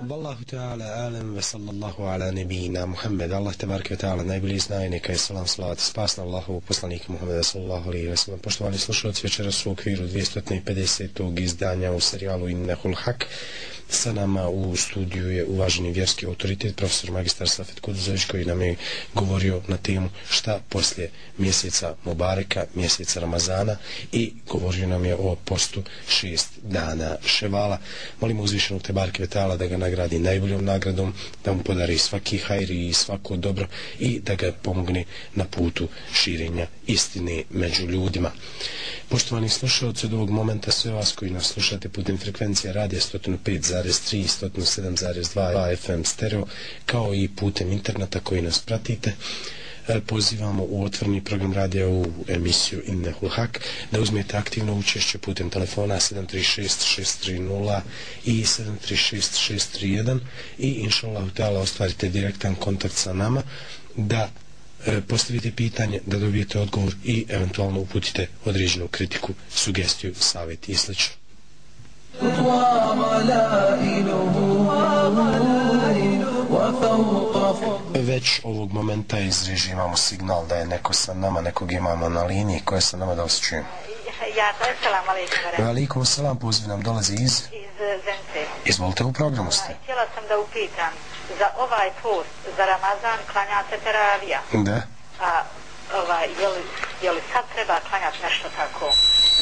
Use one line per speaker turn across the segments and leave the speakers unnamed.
Wallahu ta'ala alam wa sallallahu ala nabijina Muhammed. Allah te barke ta'ala najbolji zna i neka je salam salavat spas na Allahu poslanika Muhammeda sallallahu alaihi wa sallam. Poštovani slušalci večera su u okviru 250. izdanja u serijalu Innehul Hak sa nama u studiju je uvaženi vjerski autoritet profesor magistar Safet Kuduzović koji nam je govorio na temu šta poslije mjeseca Mubareka, mjeseca Ramazana i govorio nam je o postu šest dana ševala. Molimo uzvišenog Tebarke Vetala da ga nagradi najboljom nagradom, da mu podari svaki hajri i svako dobro i da ga pomogne na putu širenja istine među ljudima. Poštovani slušalci od ovog momenta sve vas koji nas slušate putem frekvencije radija 107,3, 107.2 FM stereo kao i putem interneta koji nas pratite e, pozivamo u otvorni program radija u emisiju the Hak da uzmete aktivno učešće putem telefona 736-630 i 736-631 i inšallah Allah ostvarite direktan kontakt sa nama da e, postavite pitanje, da dobijete odgovor i eventualno uputite određenu kritiku, sugestiju, savjet i sl. Već ovog momenta iz režima imamo signal da je neko sa nama, nekog imamo na liniji, ko je sa nama da vas čujem?
Ja, salam alaikum.
Alaikum salam, poziv nam dolazi iz?
Iz Zence.
Izvolite, u programu ste.
Htjela sam da upitam, za ovaj post, za Ramazan, klanjate teravija.
Da.
A, ovaj, je li, je li sad treba klanjati nešto tako?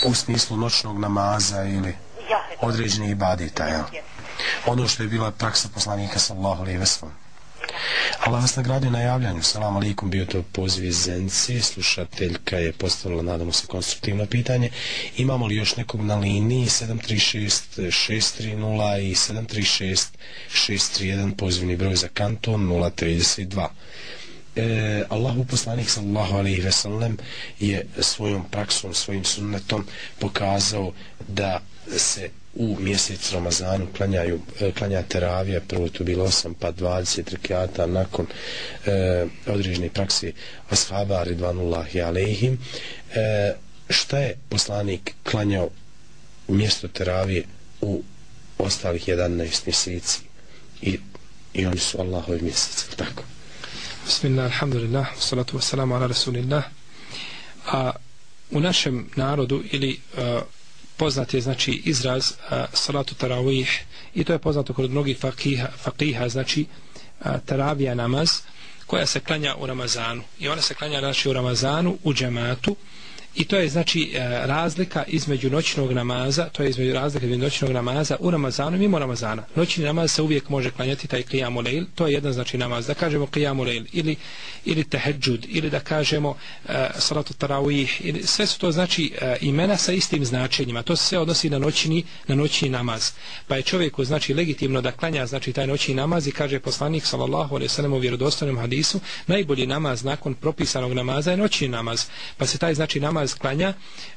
U smislu noćnog namaza ili
određenih
ibadeta, jel? ja. Ono što je bila praksa poslanika sallahu alaihi veselam. Allah vas nagradio na javljanju. Salam alaikum, bio to poziv iz Zenci. Slušateljka je postavila, nadamo se, konstruktivno pitanje. Imamo li još nekog na liniji 736-630 i 736-631 pozivni broj za kanton 032. E, Allahu poslanik sallallahu alaihi ve sellem je svojom praksom, svojim sunnetom pokazao da se u mjesec Ramazanu klanjaju, e, klanja teravija, prvo to bilo 8 pa 20 rekiata nakon e, određene praksi ashaba ridvanullahi alaihim e, šta je poslanik klanjao u mjesto teravije u ostalih 11 mjeseci? I, i oni su Allahovi mjeseci tako?
Bismillah, alhamdulillah, salatu wassalamu ala rasulillah. A u našem narodu ili uh, poznat je znači izraz a, salatu tarawih i to je poznato kod mnogih fakiha, fakiha znači a, taravija namaz koja se klanja u Ramazanu. I ona se klanja znači u Ramazanu u džematu I to je znači e, razlika između noćnog namaza, to je između razlika između noćnog namaza u Ramazanu i mimo Ramazana. Noćni namaz se uvijek može klanjati taj qiyamul lejl, to je jedan znači namaz, da kažemo qiyamul lejl ili, ili tahajjud ili da kažemo uh, salatu tarawih, ili, sve su to znači uh, imena sa istim značenjima, to se sve odnosi na noćni, na noćni namaz. Pa je čovjeku znači legitimno da klanja znači taj noćni namaz i kaže poslanik sallallahu alejhi ve sellem u vjerodostojnom hadisu, najbolji namaz nakon propisanog namaza je noćni namaz. Pa se taj znači namaz namaz klanja,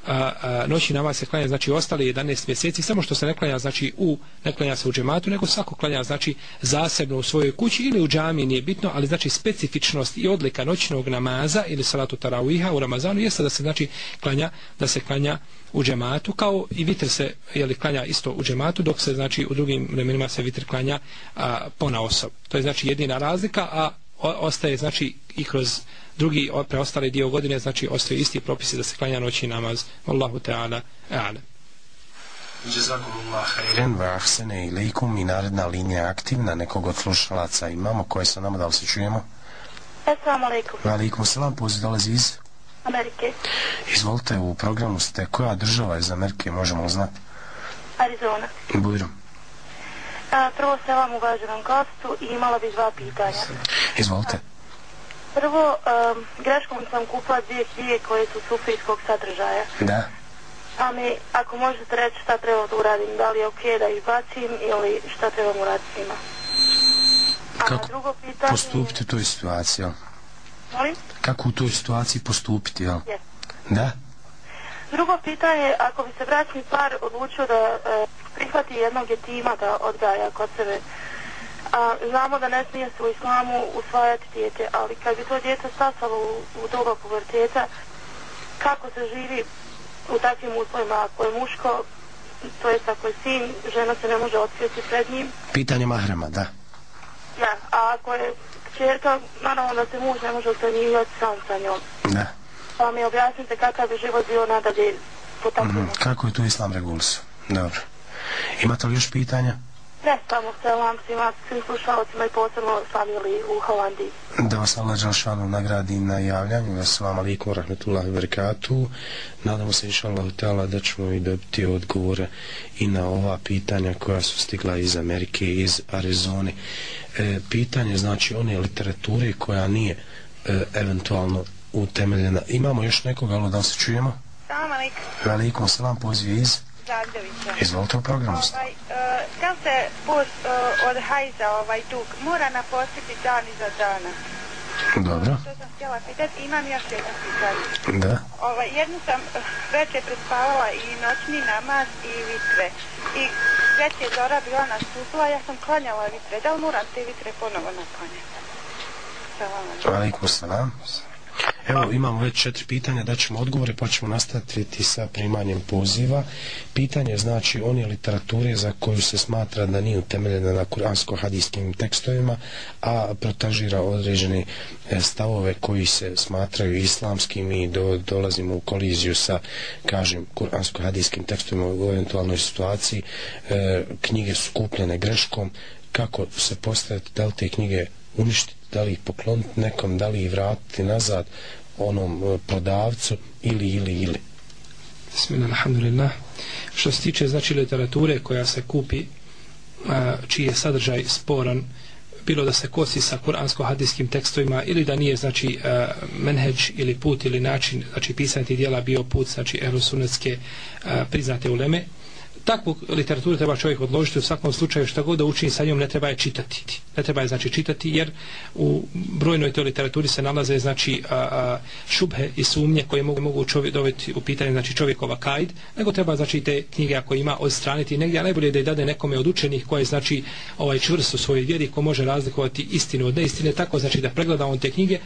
a, a, noći namaz se klanja, znači ostali 11 mjeseci, samo što se ne klanja, znači u, ne klanja se u džematu, nego svako klanja, znači zasebno u svojoj kući ili u džami, nije bitno, ali znači specifičnost i odlika noćnog namaza ili salatu tarawiha u Ramazanu jeste da se znači klanja, da se klanja u džematu, kao i vitr se je li klanja isto u džematu, dok se znači u drugim vremenima se vitr klanja a, pona osob. To je znači jedina razlika, a ostaje znači i kroz drugi preostali dio godine znači ostaju isti propisi da se klanja noći namaz. Allahu Teala a'lam.
Jazakumullah khairan wa ahsana ilaykum. I naredna linija aktivna. Nekog od slušalaca imamo koje sa nama da li se čujemo?
Assalamu alaikum.
Wa alaikum salam. Poziv dolazi iz
Amerike.
Izvolite u programu ste. Koja država iz Amerike možemo znati?
Arizona.
Bujro
Prvo se vam uvaženom gostu i imala bi dva pitanja
Izvolite
Prvo, um, greškom sam kupila dvije knjige koje su sufijskog sadržaja.
Da.
A mi, ako možete reći šta treba da uradim, da li je okej okay da ih bacim ili šta trebam uraditi s njima. A
Kako
drugo pitanje...
postupiti u toj situaciji, jel?
Molim?
Kako u toj situaciji postupiti, jel?
Yes.
Da?
Drugo pitanje, ako bi se bračni par odlučio da e, prihvati jednog jetima da odgaja kod sebe, A, znamo da ne smije se u islamu usvajati dijete, ali kad bi to dijete stasalo u, u doba puberteta, kako se živi u takvim uslovima, ako je muško, to jest ako je sin, žena se ne može otkrijeti pred njim.
Pitanje mahrama, da.
Ja, a ako je čerka, naravno da se muž ne može ostanjivati sam sa njom.
Da.
Pa mi objasnite kakav bi život bio nadalje po takvom.
Mm, kako je tu islam regulisao? Dobro. Imate li još pitanja?
Ne, samo selam svima, svim slušalcima i posebno famili u Holandiji.
Da vas Allah Đalšanu nagradi na javljanju. Assalamu alaikum wa rahmatullahi wa barakatuhu. Nadamo se inša Allah da ćemo i dobiti odgovore i na ova pitanja koja su stigla iz Amerike iz Arizone. E, pitanje znači one literature koja nije e, eventualno utemeljena. Imamo još nekog, alo da se čujemo?
Salam alaikum.
Alaikum salam, poziv iz
Zavljevića.
Izvolite u programu.
Ovaj, uh, da se post uh, od hajza ovaj dug mora napostiti dan iza dana.
Dobro.
To sam htjela pitati. Imam još jedno pitanje.
Da.
Ovaj, jednu sam uh, večer prespavala i noćni namaz i vitre. I već je zora bila nastupila, ja sam klanjala vitre. Da li moram te vitre ponovo naklanjati? Salam alaikum.
Alaikum salam. Evo, imamo već četiri pitanja, da ćemo odgovore, pa ćemo nastaviti sa primanjem poziva. Pitanje znači one literature za koju se smatra da nije utemeljena na kuransko-hadijskim tekstovima, a protažira određene e, stavove koji se smatraju islamskim i do, dolazimo u koliziju sa, kažem, kuransko-hadijskim tekstovima u eventualnoj situaciji. E, knjige su kupljene greškom, kako se postaviti, da li te knjige uništiti, da li ih pokloniti nekom, da li ih vratiti nazad onom e, prodavcu ili, ili, ili.
Bismillah, alhamdulillah. Što se tiče znači literature koja se kupi, a, čiji je sadržaj sporan, bilo da se kosi sa kuransko-hadijskim tekstovima ili da nije znači a, menheđ ili put ili način znači pisanje tih dijela bio put znači ehlusunetske priznate uleme takvu literaturu treba čovjek odložiti u svakom slučaju šta god da učini sa njom ne treba je čitati ne treba je znači čitati jer u brojnoj toj literaturi se nalaze znači a, a, šubhe i sumnje koje mogu, mogu čovjek doveti u pitanje znači čovjekova kajd nego treba znači te knjige ako ima odstraniti negdje a najbolje da je dade nekome od učenih koje znači ovaj čvrst u svojoj vjeri ko može razlikovati istinu od neistine tako znači da pregleda on te knjige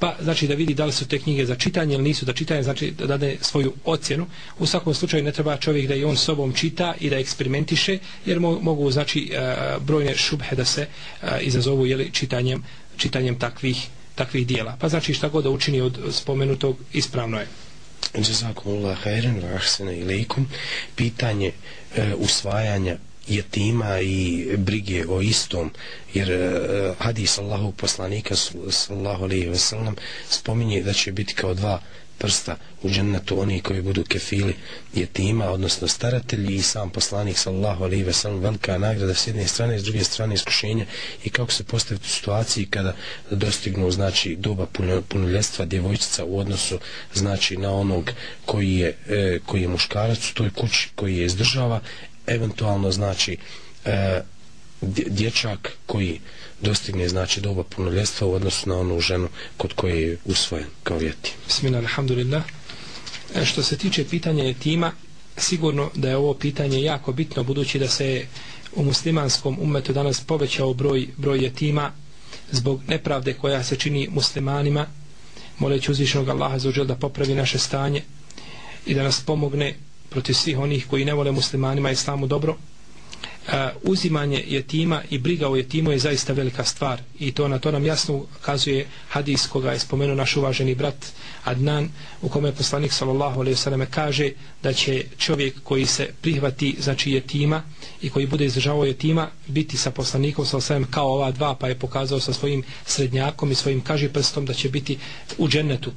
pa znači da vidi da li su te knjige za čitanje ili nisu za čitanje, znači da dade svoju ocjenu. U svakom slučaju ne treba čovjek da i on sobom čita i da eksperimentiše, jer mo mogu znači e, brojne šubhe da se e, izazovu jeli, čitanjem, čitanjem takvih, takvih dijela. Pa znači šta god da učini od spomenutog ispravno je.
Jazakumullah khairan wa ahsana ilaykum. Pitanje e, usvajanja jetima i brige o istom jer uh, hadis Allahu poslanika sallallahu alejhi ve sellem spominje da će biti kao dva prsta u džennetu oni koji budu kefili jetima, odnosno staratelji i sam poslanik sallallahu alejhi ve sellem velika nagrada s jedne strane s druge strane iskušenje i kako se postaviti u situaciji kada dostignu znači doba punoljetstva djevojčica u odnosu znači na onog koji je, e, koji je muškarac u toj kući koji je izdržava eventualno znači e, dječak koji dostigne znači doba punoljetstva u odnosu na onu ženu kod koje je usvojen kao vjeti.
Bismillah, alhamdulillah. E, što se tiče pitanja jetima, sigurno da je ovo pitanje jako bitno budući da se u muslimanskom umetu danas povećao broj, broj jetima zbog nepravde koja se čini muslimanima moleći uzvišenog Allaha za da popravi naše stanje i da nas pomogne protiv svih onih koji ne vole muslimanima i islamu dobro a, uzimanje jetima i briga o jetimu je zaista velika stvar i to na to nam jasno ukazuje hadis koga je spomenuo naš uvaženi brat Adnan u kome je poslanik sallallahu alejhi ve selleme kaže da će čovjek koji se prihvati znači jetima i koji bude izdržavao jetima biti sa poslanikom sallallahu alejhi kao ova dva pa je pokazao sa svojim srednjakom i svojim kaži prstom da će biti u džennetu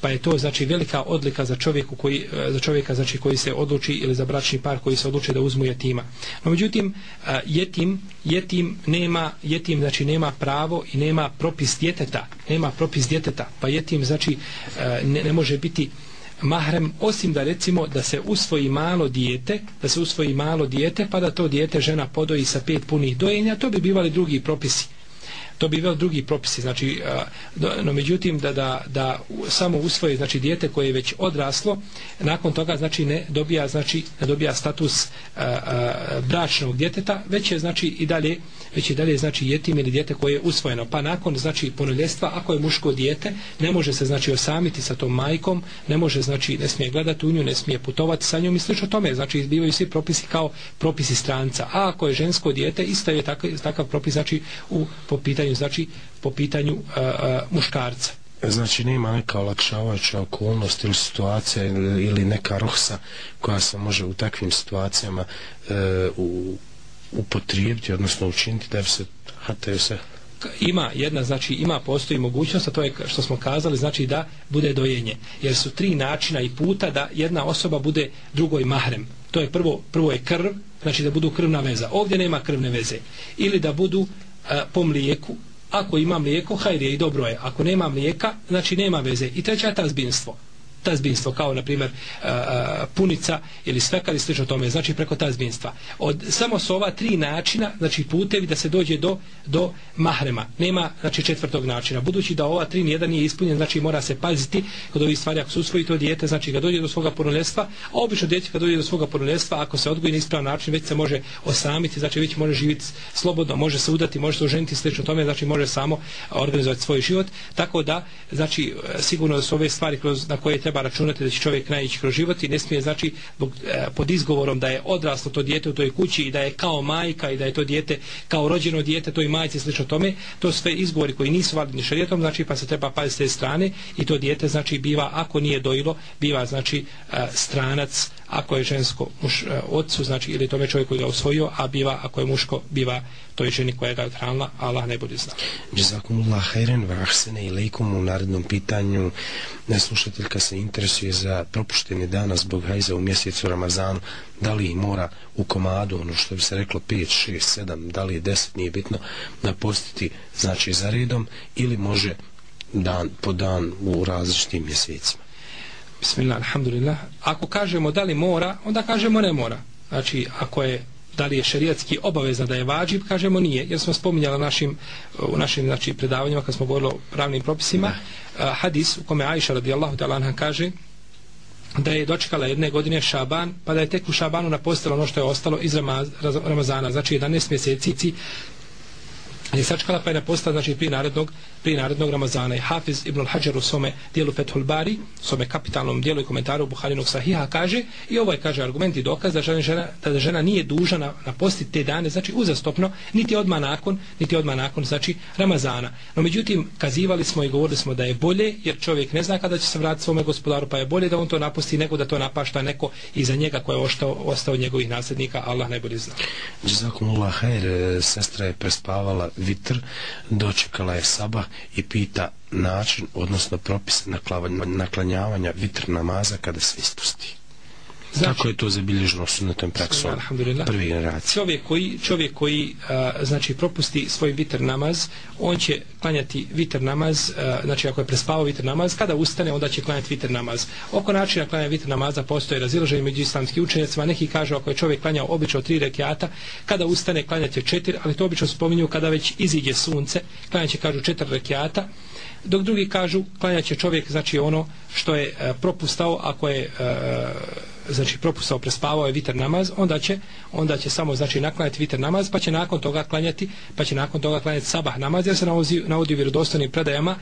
pa je to znači velika odlika za čovjeku koji e, za čovjeka znači koji se odluči ili za bračni par koji se odluči da uzmu jetima. No međutim e, jetim jetim nema jetim znači nema pravo i nema propis djeteta, nema propis djeteta, pa jetim znači e, ne, ne može biti mahrem osim da recimo da se usvoji malo dijete, da se usvoji malo dijete pa da to dijete žena podoji sa pet punih dojenja, to bi bivali drugi propisi to bi bio drugi propisi znači no međutim da, da, da samo usvoji znači dijete koje je već odraslo nakon toga znači ne dobija znači ne dobija status a, a, bračnog djeteta već je znači i dalje već i dalje znači jetim ili dijete koje je usvojeno. Pa nakon znači punoljestva ako je muško dijete ne može se znači osamiti sa tom majkom ne može znači ne smije gledati u nju ne smije putovati sa njom i slično tome. Znači izbivaju svi propisi kao propisi stranca. A ako je žensko dijete isto je takav, takav propis znači u po pitanju znači po pitanju a, a, muškarca
Znači nema neka olakšavajuća okolnost ili situacija ili, ili neka rohsa koja se može u takvim situacijama e, u, upotrijebiti, odnosno učiniti da se hataju se
ima jedna, znači ima postoji mogućnost, a to je što smo kazali, znači da bude dojenje. Jer su tri načina i puta da jedna osoba bude drugoj mahrem. To je prvo, prvo je krv, znači da budu krvna veza. Ovdje nema krvne veze. Ili da budu a, po mlijeku, ako ima mlijeko, hajde i dobro je. Ako nema mlijeka, znači nema veze. I treća je tazbinstvo tazbinstvo kao na primjer e, e, punica ili svekar i slično tome znači preko tazbinstva. Od samo su ova tri načina znači putevi da se dođe do do mahrema. Nema znači četvrtog načina. Budući da ova tri nijedan nije ispunjen znači mora se paziti kod ovih stvari. Ako su usvoji to dijete znači kad dođe do svoga punoljestva a obično djeci kad dođe do svoga punoljestva ako se odgoji na ispravan način već se može osamiti znači već može živjeti slobodno može se udati može se oženiti slično tome znači može samo organizovati svoj život. Tako da znači e, sigurno da su ove stvari kroz na koje treba računati da će čovjek najići kroz život i ne smije znači e, pod izgovorom da je odraslo to dijete u toj kući i da je kao majka i da je to dijete kao rođeno dijete toj majci slično tome to sve izgovori koji nisu validni šarijetom znači pa se treba paziti s te strane i to dijete znači biva ako nije dojilo biva znači e, stranac ako je žensko muš, e, znači ili tome čovjek koji ga usvojio a biva ako je muško biva toj ženi koja ga odhranila Allah najbolje zna
Jazakumullah hajren vahsene i lejkom u narednom pitanju neslušateljka se interesuje za propuštene dana zbog hajza u mjesecu Ramazanu. Da li mora u komadu ono što bi se reklo 5, 6, 7 da li je 10 nije bitno napostiti znači za redom ili može dan po dan u različitim mjesecima?
Bismillah, alhamdulillah. Ako kažemo da li mora, onda kažemo ne mora. Znači, ako je da li je šerijatski obavezno da je vađib, kažemo nije, jer smo spominjali našim, u našim znači, predavanjima kad smo govorili o pravnim propisima, a, hadis u kome Aisha radijallahu ta'ala anha kaže da je dočekala jedne godine Šaban, pa da je tek u Šabanu napostilo ono što je ostalo iz Ramazana, znači 11 mjeseci je sačkala pa je napostala znači prije narednog prije narednog Ramazana. I Hafiz ibn al-Hajar u svome dijelu Fethul Bari u svome kapitalnom dijelu i komentaru Buharinog Sahiha kaže i ovo je kaže argument i dokaz da žena, da žena nije duža na, na posti te dane znači uzastopno niti odma nakon niti odma nakon znači Ramazana. No međutim kazivali smo i govorili smo da je bolje jer čovjek ne zna kada će se vratiti svome gospodaru pa je bolje da on to napusti nego da to napašta neko iza njega ko je ostao, ostao njegovih nasljednika. Allah najbolje zna.
Jazakumullah khair sestra je prespavala vitr dočekala je Saba i pita način, odnosno propis naklanjavanja vitr namaza kada se ispusti. Znači, Tako je to zabilježeno sunetom praksom prve generacije.
Čovjek koji, čovjek koji a, znači propusti svoj vitr namaz, on će klanjati vitr namaz, a, znači ako je prespavao vitr namaz, kada ustane, onda će klanjati vitr namaz. Oko načina klanja vitr namaza postoje razilaženje među islamskim učenjacima. Neki kažu ako je čovjek klanjao obično tri rekiata, kada ustane klanjati četiri, ali to obično spominju kada već iziđe sunce, klanjati kažu četiri rekiata dok drugi kažu klanjaće čovjek znači ono što je e, propustao ako je e, znači propustao prespavao je vitr namaz onda će onda će samo znači naklanjati vitr namaz pa će nakon toga klanjati pa će nakon toga klanjati sabah namaz jer se navodi navodi u vjerodostojnim predajama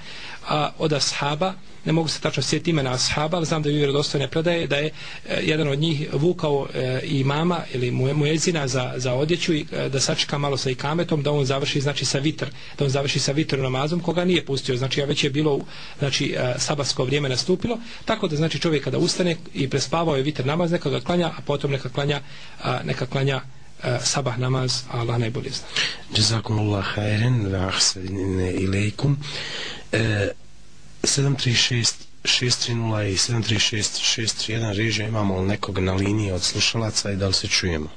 a, od ashaba ne mogu se tačno sjetiti imena ashaba, ali znam da je vjerodostojne predaje da je e, jedan od njih vukao e, i mama ili mu, muezina za, za odjeću i e, da sačeka malo sa ikametom da on završi znači sa vitr, da on završi sa vitr namazom koga nije pustio, znači a već je bilo znači e, sabasko vrijeme nastupilo, tako da znači čovjek kada ustane i prespavao je vitr namaz, neka ga klanja, a potom neka klanja a, neka klanja e, sabah namaz, a Allah najbolje zna.
Jazakumullah khairan wa ahsana ilaykum. E, 736 630 i 736 631 režija imamo li nekog na liniji od slušalaca i da li se čujemo?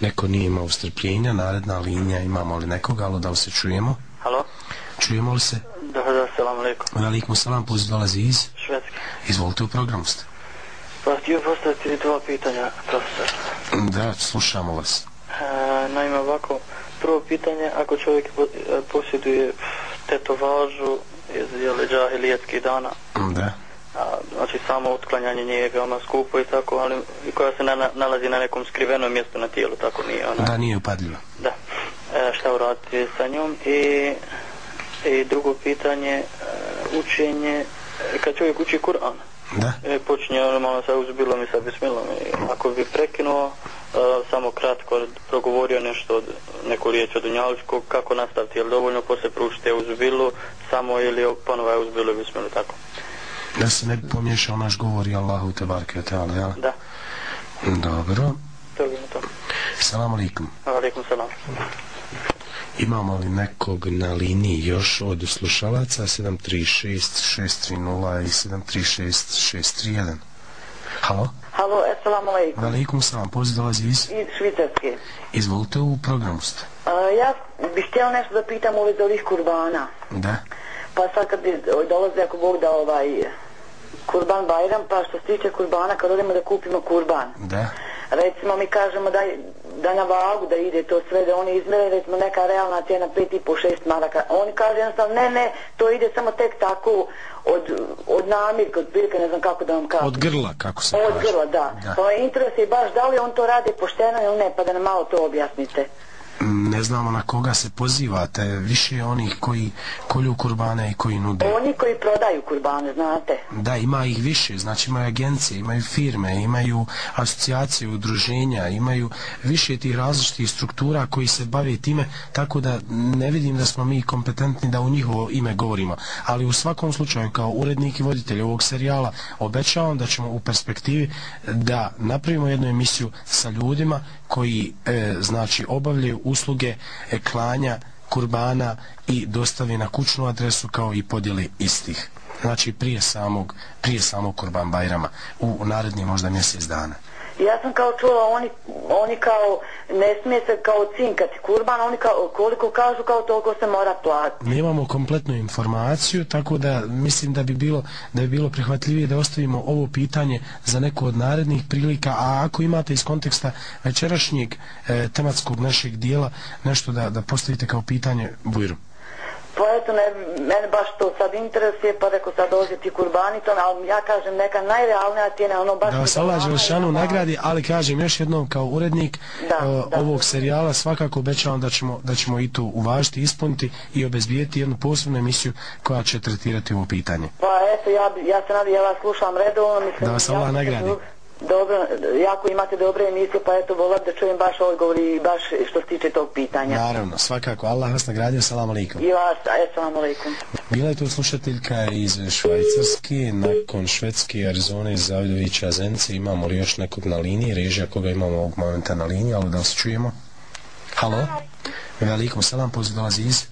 Neko nije imao strpljenja, naredna linija imamo li nekoga, ali da li se čujemo?
Halo?
Čujemo li se?
Da, da, selam alaikum.
Alaikum salam, poziv dolazi iz?
Švedske.
Izvolite u programu ste.
Pa htio postaviti dva pitanja, profesor.
Da, slušamo vas.
E, naime ovako, prvo pitanje, ako čovjek e, posjeduje tetovažu iz jele džahilijetskih dana,
Da.
a, znači samo otklanjanje nje je veoma skupo i tako, ali koja se na, nalazi na nekom skrivenom mjestu na tijelu, tako nije ona.
Da, nije upadljivo.
Da. E, šta uraditi sa njom i, i drugo pitanje, e, učenje, kad čovjek uči Kur'an,
Da.
e, počinje normalno sa uzbilom i sa bismilom i ako bi prekinuo, e, samo kratko progovorio nešto od neku riječ od Dunjaličkog, kako nastaviti, je li dovoljno poslije pručiti uzbilu, samo ili ponovo je uzbilu i bismilu, tako?
Da se ne pomiješao naš govor i Allahu te barke ta'ala, jel?
Da,
Dobro.
to bi to.
Salam alaikum.
Alaikum salam.
Imamo li nekog na liniji još od slušalaca 736 630 i 736 631? Halo?
Halo, assalamu alaikum.
Velikum salam, poziv dolazi iz...
Iz Švicarske.
Izvolite u programu ste.
A, ja bih htjela nešto da pitam vezi ovih kurbana.
Da.
Pa sad kad dolaze, ako Bog da ovaj kurban Bajram, pa što se tiče kurbana, kad odemo da kupimo kurban.
Da.
Recimo mi kažemo da, da na vagu da ide to sve, da oni izmere recimo neka realna cijena 5,5-6 maraka. Oni kažu jednostavno ne, ne, to ide samo tek tako od, od namirka, od bilika, ne znam kako da vam kažem.
Od grla, kako se
Od
kaže.
grla, da.
da.
Pa me interesuje baš da li on to radi pošteno ili ne, pa da nam malo to objasnite.
Ne znamo na koga se pozivate, više onih koji kolju kurbane i koji nude.
Oni koji prodaju kurbane, znate.
Da, ima ih više, znači imaju agencije, imaju firme, imaju asocijacije, udruženja, imaju više tih različitih struktura koji se bave time, tako da ne vidim da smo mi kompetentni da u njihovo ime govorimo. Ali u svakom slučaju, kao urednik i voditelj ovog serijala, obećavam da ćemo u perspektivi da napravimo jednu emisiju sa ljudima koji, e, znači, obavljaju usluge e, klanja, kurbana i dostave na kućnu adresu kao i podjele istih. Znači prije samog, prije samog kurban bajrama u, u naredni možda mjesec dana.
Ja sam kao čula, oni, oni kao, ne smije se kao cinkati kurban, oni kao, koliko kažu, kao toliko se mora platiti.
Nemamo kompletnu informaciju, tako da mislim da bi bilo da bi bilo prihvatljivije da ostavimo ovo pitanje za neko od narednih prilika, a ako imate iz konteksta večerašnjeg e, tematskog našeg dijela nešto da, da postavite kao pitanje Bujru.
Pa eto, ne, mene baš to sad interesuje, pa reko sad dođe ti kurbani, to, ali ja kažem neka najrealnija cijena, ono baš...
da vas Allah Đelšanu nagradi, ali kažem još jednom kao urednik
Da,
uh,
da.
ovog serijala svakako obećavam da ćemo, da ćemo i to uvažiti, ispuniti i obezbijeti jednu posebnu emisiju koja će tretirati ovo pitanje.
Pa eto, ja, ja se nadam, ja vas slušam redovno, mislim...
Da vas Allah
ste
nagradi.
dob- Dobro, jako imate dobre emisije, pa eto, volim da čujem baš odgovori, baš što se tiče tog pitanja.
Naravno, svakako. Allah vas nagradio, salam alaikum.
I vas, assalamu alaikum.
Bila je to slušateljka iz Švajcarske, nakon Švedske, Arizone, Zavidovića, Zence. Imamo li još nekog na liniji? Režija koga imamo ovog momenta na liniji, ali da se čujemo? Halo? Velikom salam, poziv dolazi iz...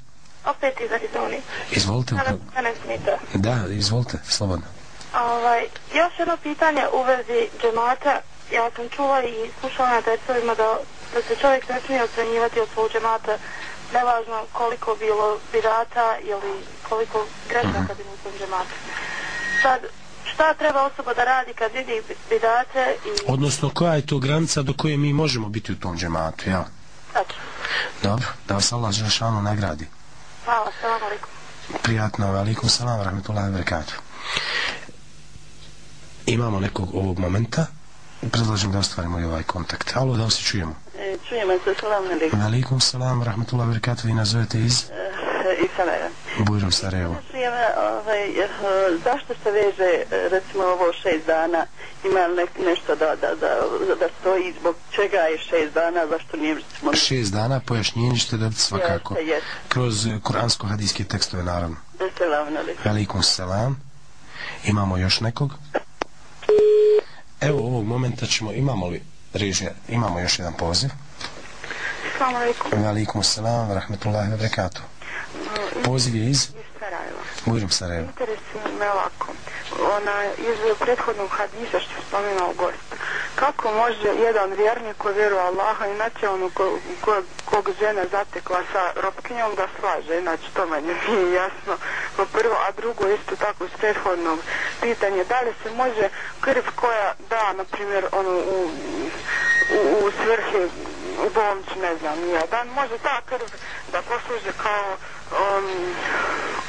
Opet iz Arizoni.
Izvolite.
Danas,
upra-
danas.
Da, izvolite, slobodno.
Ovaj, još jedno pitanje u vezi džemata. Ja sam čula i slušala na testovima da, da se čovjek ne smije ocenjivati od svog džemata nevažno koliko bilo bidata ili koliko grešaka bilo u tom džematu. Sad, šta treba osoba da radi kad vidi bidate i...
Odnosno, koja je to granica do koje mi možemo biti u tom džematu, jel?
Eto,
Dobro, da vas Allah Žešanu nagradi.
hvala, salam alaikum.
Prijatno, velikom salam, rahmetullahi wa barakatuh. Imamo nekog ovog momenta. Predlažem da ostvarimo i ovaj kontakt. Alo, da li se čujemo?
E, Čujemo se, salam alaikum.
Velikom salam, rahmetullahi wa barakatuh. Vi nazovete iz
I Sarajeva.
Bujrom Sarajevo.
Čujemo, ovaj, eh, zašto se veže, eh, recimo, ovo šest dana? Ima nek, nešto da, da, da, da stoji zbog čega je šest dana, zašto nije, recimo,
Šest dana pojašnjenje ćete dobiti svakako.
Jeste, jeste.
Kroz kuransko-hadijske tekstove, naravno.
salam alaikum.
Velikom salam. Imamo još nekog? Evo, ovog momenta ćemo, imamo li režija, imamo još jedan poziv.
Salam alaikum.
Velikom salam, rahmetullahi wa barakatuh. Poziv je iz
Sarajeva.
Bujrom Sarajevo.
Interesuje me ovako. Ona iz prethodnog hadisa što je spomenao gost. Kako može jedan vjernik ko vjeruje Allaha i naće ono ko, ko, kog žena zatekla sa ropkinjom da slaže, znači to manje nije jasno. Po prvo, a drugo isto tako iz prethodnog pitanje, da li se može krv koja da, na primjer, ono, u, u, u svrhe
u bolnicu, ne znam, nijedan, može ta krv da posluže kao um,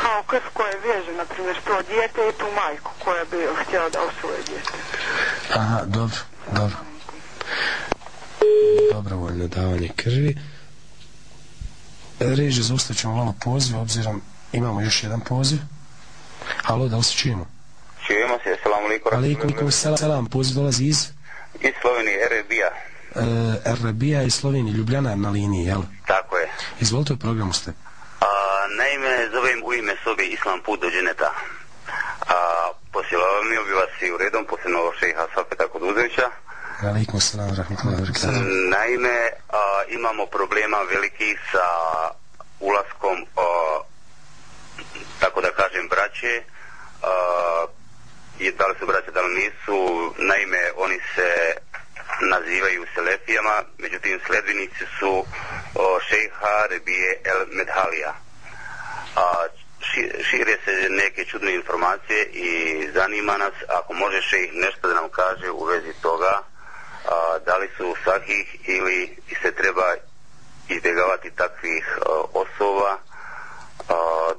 kao krv koje veže, na primjer, to dijete i tu majku koja bi htjela da osvoje dijete.
Aha, dobro, dobro. Dobrovoljno davanje krvi. Reže, zaustavit ćemo malo poziv, obzirom imamo još jedan poziv. Halo, da li se čujemo?
Čujemo se, salamu alaikum.
Alaikum, alaikum, selam, selam, poziv dolazi iz?
Iz Slovenije, Erebija.
E, Erebija iz Slovenije, Ljubljana na liniji, jel?
Tako je.
Izvolite u programu ste.
Naime, zovem u ime sobe Islam put do dženeta. A, posilavio bi vas i u redom, posebno šeha Safeta Kuduzevića.
Alaikum, selam, rahmatullahi wabarakatuh.
Naime, a, imamo problema veliki sa ulaskom, a, tako da kažem, braće. A, i da li su braće, da li nisu. Naime, oni se nazivaju Selefijama, međutim sledbenici su o, šejha Rebije El Medhalija. A, šire se neke čudne informacije i zanima nas ako može ih nešto da nam kaže u vezi toga a, da li su sahih ili se treba izbjegavati takvih a, osoba a,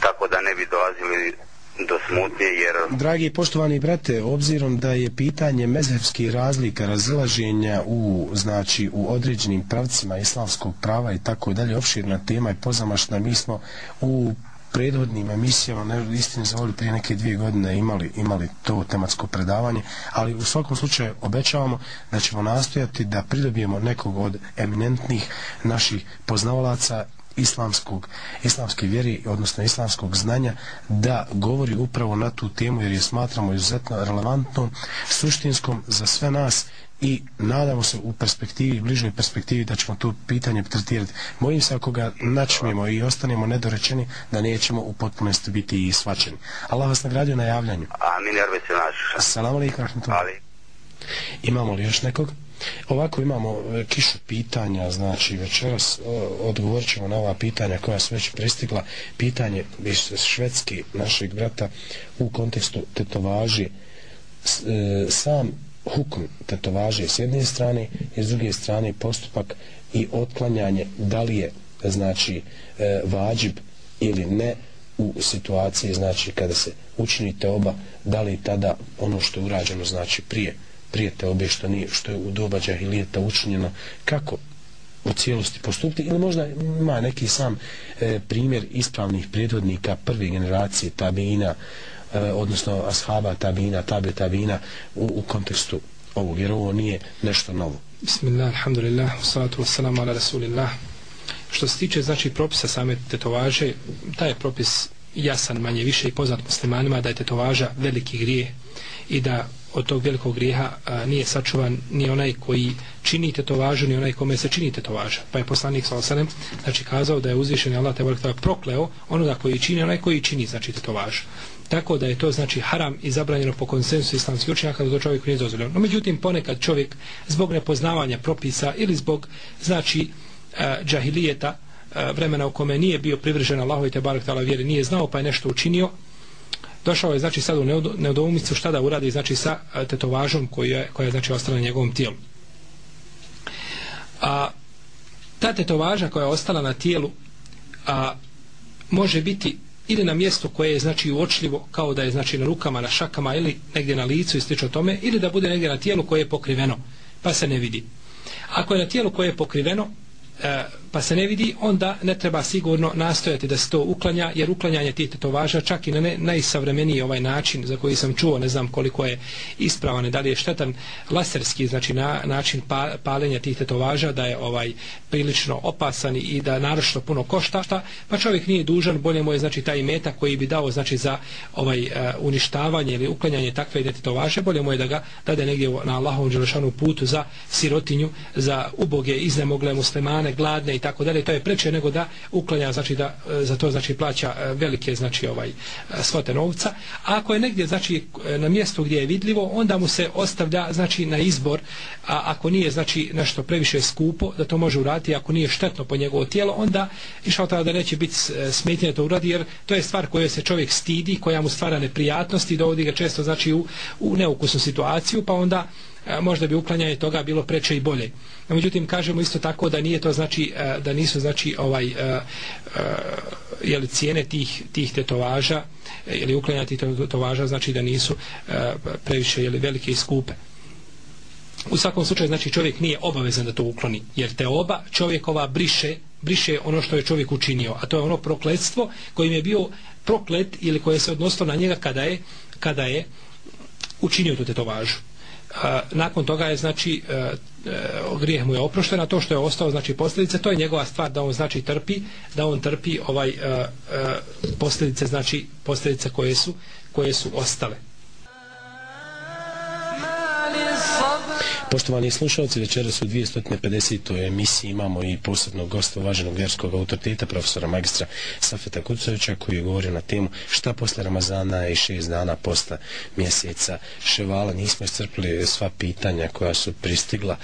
tako da ne bi dolazili do smutnje jer...
Dragi poštovani brate, obzirom da je pitanje mezhevskih razlika razilaženja u, znači, u određenim pravcima islamskog prava i tako dalje, opširna tema i pozamašna, mi smo u prethodnim emisijama, ne istini zavoli prije neke dvije godine imali, imali to tematsko predavanje, ali u svakom slučaju obećavamo da ćemo nastojati da pridobijemo nekog od eminentnih naših poznavalaca islamskog, islamske vjere, odnosno islamskog znanja, da govori upravo na tu temu, jer je smatramo izuzetno relevantnom, suštinskom za sve nas i nadamo se u perspektivi, bližoj perspektivi da ćemo to pitanje tretirati. Mojim se ako ga načmemo i ostanemo nedorečeni da nećemo u potpunosti biti i svačeni. Allah vas nagradio na javljanju.
Amin, jer se naš.
Assalamu alaikum. Imamo li još nekog? Ovako imamo e, kišu pitanja, znači večeras odgovorit ćemo na ova pitanja koja su već pristigla. Pitanje iz švedski našeg brata u kontekstu tetovaži. E, sam hukm tetovaže s jedne strane i s druge strane postupak i otklanjanje da li je znači e, vađib ili ne u situaciji znači kada se učinite oba da li tada ono što je urađeno znači prije prije te obe što, nije, što je u doba džahilijeta učinjeno kako u cijelosti postupiti ili možda ima neki sam e, primjer ispravnih prijedvodnika prve generacije tabina e, odnosno ashaba tabina tabe tabina u, u kontekstu ovog jer ovo nije nešto novo.
Bismillah, alhamdulillah, salatu wassalamu ala rasulillah. Što se tiče znači propisa same tetovaže taj je propis jasan manje više i poznat muslimanima da je tetovaža veliki grije i da od tog velikog grijeha a, nije sačuvan ni onaj koji čini tetovažu, ni onaj kome se čini tetovaža. Pa je poslanik sa osanem, znači kazao da je uzvišen Allah te vrta prokleo onoga koji čini, onaj koji čini, znači tetovažu. Tako da je to znači haram i zabranjeno po konsensu islamskih učenjaka da to čovjek nije dozvoljeno. No međutim, ponekad čovjek zbog nepoznavanja propisa ili zbog znači a, džahilijeta e, vremena u kome nije bio privržen Allahu i te barak tala vjeri, nije znao pa je nešto učinio, došao je znači sad u neodoumicu šta da uradi znači sa tetovažom koja je, koja je znači ostala na njegovom tijelu. A ta tetovaža koja je ostala na tijelu a, može biti ili na mjesto koje je znači uočljivo kao da je znači na rukama, na šakama ili negdje na licu i slično tome ili da bude negdje na tijelu koje je pokriveno pa se ne vidi. Ako je na tijelu koje je pokriveno e, pa se ne vidi, onda ne treba sigurno nastojati da se to uklanja, jer uklanjanje tih tetovaža čak i na ne, najsavremeniji ovaj način za koji sam čuo, ne znam koliko je ispravan, da li je štetan laserski, znači na, način pa, palenja tih tetovaža, da je ovaj prilično opasan i da naročno puno košta, šta, pa čovjek nije dužan, bolje mu je znači taj meta koji bi dao znači za ovaj uh, uništavanje ili uklanjanje takve tetovaže, bolje mu je da ga dade negdje na Allahovom dželešanu putu za sirotinju, za uboge, iznemogle muslimane, gladne i tako dalje, to je preče nego da uklanja, znači da e, za to znači plaća e, velike znači ovaj e, svote novca. A ako je negdje znači na mjestu gdje je vidljivo, onda mu se ostavlja znači na izbor, a ako nije znači nešto previše skupo, da to može uraditi, ako nije štetno po njegovo tijelo, onda išao tada da neće biti smetnje to uradi, jer to je stvar koju se čovjek stidi, koja mu stvara neprijatnosti, dovodi ga često znači u, u neukusnu situaciju, pa onda a, možda bi uklanjanje toga bilo preče i bolje. No, međutim, kažemo isto tako da nije to znači, a, da nisu znači ovaj a, a, jeli, cijene tih, tih tetovaža ili uklanjati tetovaža znači da nisu a, previše jeli, velike i skupe. U svakom slučaju, znači čovjek nije obavezan da to ukloni, jer te oba čovjekova briše, briše ono što je čovjek učinio, a to je ono prokletstvo kojim je bio proklet ili koje se odnosilo na njega kada je, kada je učinio tu tetovažu. A, nakon toga je znači a, a, grijeh mu je oprošten a to što je ostao znači posljedice to je njegova stvar da on znači trpi da on trpi ovaj a, a, posljedice znači posljedice koje su koje su ostale.
Poštovani slušalci, večeras u 250. emisiji imamo i posebnog gosta uvaženog vjerskog autoriteta, profesora magistra Safeta Kucovića, koji je govorio na temu šta posle Ramazana i šest dana posta mjeseca Ševala. Nismo iscrpili sva pitanja koja su pristigla,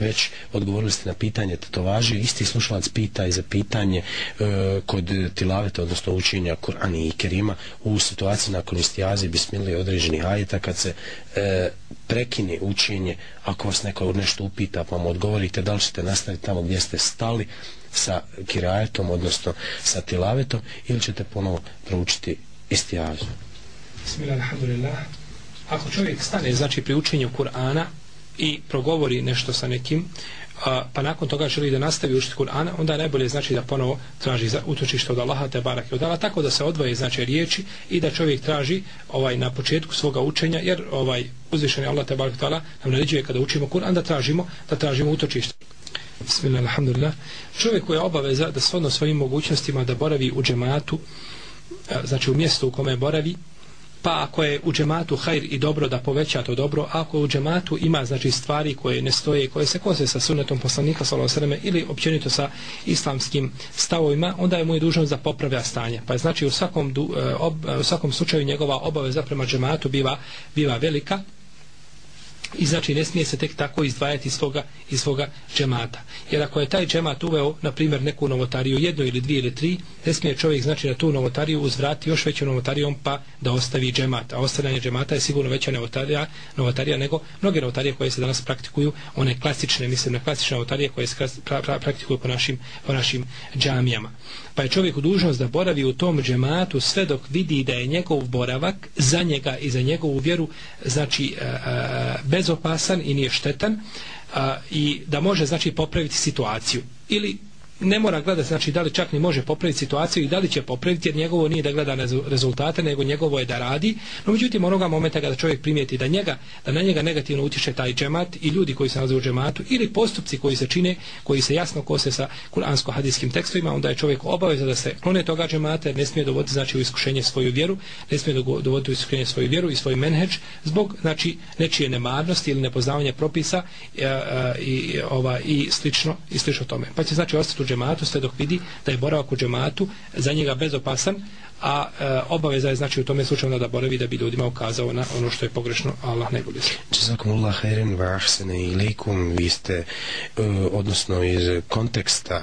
već odgovorili ste na pitanje tetovaže. Isti slušalac pita i za pitanje e, kod tilaveta, odnosno učenja Kur'ani i Kerima u situaciji nakon istijaze bismili određenih ajeta kad se e, prekine učenje. Ako vas neko nešto upita pa mu odgovorite da li ćete nastaviti tamo gdje ste stali sa kirajetom odnosno sa tilavetom ili ćete ponovo proučiti istijazu
Bismillahirrahmanirrahim ako čovjek stane znači pri učenju Kur'ana i progovori nešto sa nekim a, pa nakon toga želi da nastavi učiti Kur'ana, onda je najbolje znači da ponovo traži za utočište od Allaha te barake od Allah, tako da se odvoje znači riječi i da čovjek traži ovaj na početku svoga učenja, jer ovaj uzvišeni Allah te barake od nam naređuje kada učimo Kur'an da tražimo, da tražimo utočište. Bismillah, alhamdulillah. Čovjek koji je obaveza da svodno svojim mogućnostima da boravi u džematu, znači u mjestu u kome boravi, pa ako je u džematu hajr i dobro da poveća to dobro, ako u džematu ima znači stvari koje ne stoje, koje se kose sa sunnetom poslanika sallallahu ili općenito sa islamskim stavovima, onda je mu je dužnost da popravlja stanje. Pa je znači u svakom, e, e, u svakom slučaju njegova obaveza prema džematu biva, biva velika, i znači ne smije se tek tako izdvajati iz svoga, iz svoga džemata. Jer ako je taj džemat uveo, na primjer, neku novotariju, jednu ili dvije ili tri, ne smije čovjek znači na tu novotariju uzvrati još većom novotarijom pa da ostavi džemat. A ostavljanje džemata je sigurno veća novotarija, novotarija nego mnoge novotarije koje se danas praktikuju, one klasične, mislim na klasične novotarije koje se pra, pra, praktikuju po našim, po našim džamijama pa je čovjek u dužnost da boravi u tom džematu sve dok vidi da je njegov boravak za njega i za njegovu vjeru znači e, e, bezopasan i nije štetan a, i da može znači popraviti situaciju. Ili ne mora gledati znači da li čak ni može popraviti situaciju i da li će popraviti jer njegovo nije da gleda rezultate nego njegovo je da radi. No međutim onoga momenta kada čovjek primijeti da njega da na njega negativno utiče taj džemat i ljudi koji se nalaze u džematu ili postupci koji se čine koji se jasno kose sa kuransko-hadijskim tekstovima onda je čovjek obaveza da se klone toga džemata ne smije dovoditi znači u iskušenje svoju vjeru ne smije dovoditi u iskušenje svoju vjeru i svoj menheđ zbog znači nečije nemarnosti ili nepoznavanja propisa i, i, ova, i slično i slično tome. Pa će znači ostati džematu sve dok vidi da je boravak u džematu za njega bezopasan a e, obaveza je znači u tome slučaju da boravi da bi ljudima ukazao na ono što je pogrešno Allah ne bude
Jazakumullah khairan wa ahsana ilaykum. Vi ste e, odnosno iz konteksta